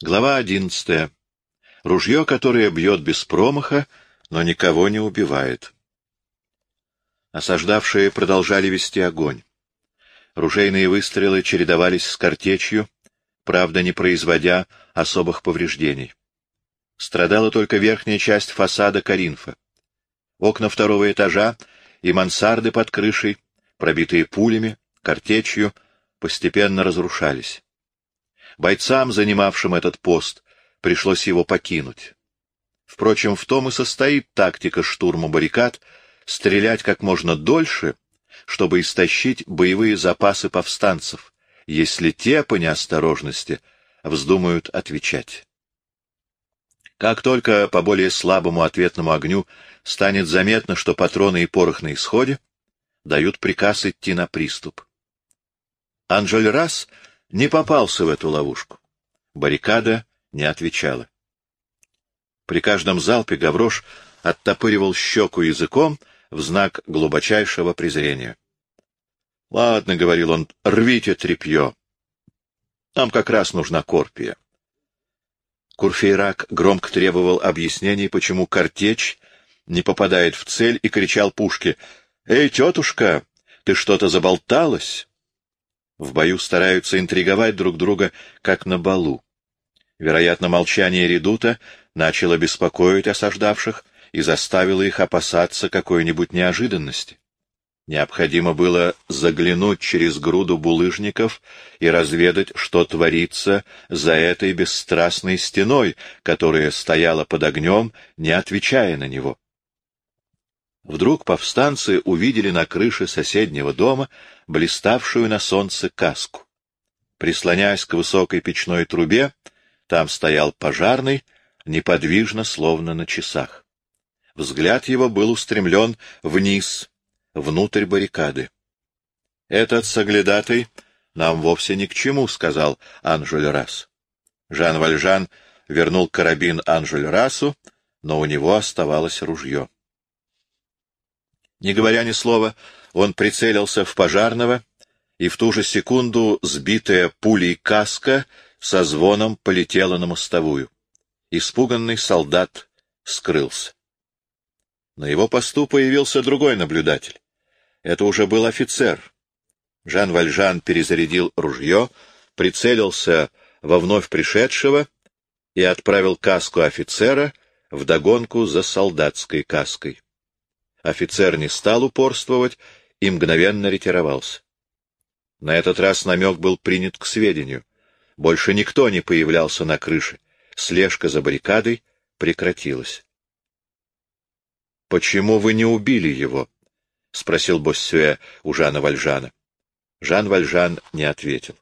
Глава одиннадцатая. Ружье, которое бьет без промаха, но никого не убивает. Осаждавшие продолжали вести огонь. Ружейные выстрелы чередовались с картечью, правда, не производя особых повреждений. Страдала только верхняя часть фасада Каринфа. Окна второго этажа и мансарды под крышей, пробитые пулями, картечью, постепенно разрушались. Бойцам, занимавшим этот пост, пришлось его покинуть. Впрочем, в том и состоит тактика штурма баррикад — стрелять как можно дольше, чтобы истощить боевые запасы повстанцев, если те, по неосторожности, вздумают отвечать. Как только по более слабому ответному огню станет заметно, что патроны и порох на исходе, дают приказ идти на приступ. Анжель Расс не попался в эту ловушку. Баррикада не отвечала. При каждом залпе Гаврош оттопыривал щеку языком в знак глубочайшего презрения. — Ладно, — говорил он, — рвите тряпье. Нам как раз нужна корпия. Курфейрак громко требовал объяснений, почему картечь не попадает в цель, и кричал пушке. — Эй, тетушка, ты что-то заболталась? В бою стараются интриговать друг друга, как на балу. Вероятно, молчание редута начало беспокоить осаждавших и заставило их опасаться какой-нибудь неожиданности. Необходимо было заглянуть через груду булыжников и разведать, что творится за этой бесстрастной стеной, которая стояла под огнем, не отвечая на него. Вдруг повстанцы увидели на крыше соседнего дома блиставшую на солнце каску. Прислоняясь к высокой печной трубе, там стоял пожарный, неподвижно, словно на часах. Взгляд его был устремлен вниз, внутрь баррикады. — Этот соглядатый нам вовсе ни к чему, — сказал Анжель Расс. Жан Вальжан вернул карабин Анжель Рассу, но у него оставалось ружье. Не говоря ни слова, он прицелился в пожарного, и в ту же секунду сбитая пулей каска со звоном полетела на мостовую. Испуганный солдат скрылся. На его посту появился другой наблюдатель. Это уже был офицер. Жан Вальжан перезарядил ружье, прицелился во вновь пришедшего и отправил каску офицера в догонку за солдатской каской. Офицер не стал упорствовать и мгновенно ретировался. На этот раз намек был принят к сведению. Больше никто не появлялся на крыше. Слежка за баррикадой прекратилась. — Почему вы не убили его? — спросил Боссюэ у Жана Вальжана. Жан Вальжан не ответил.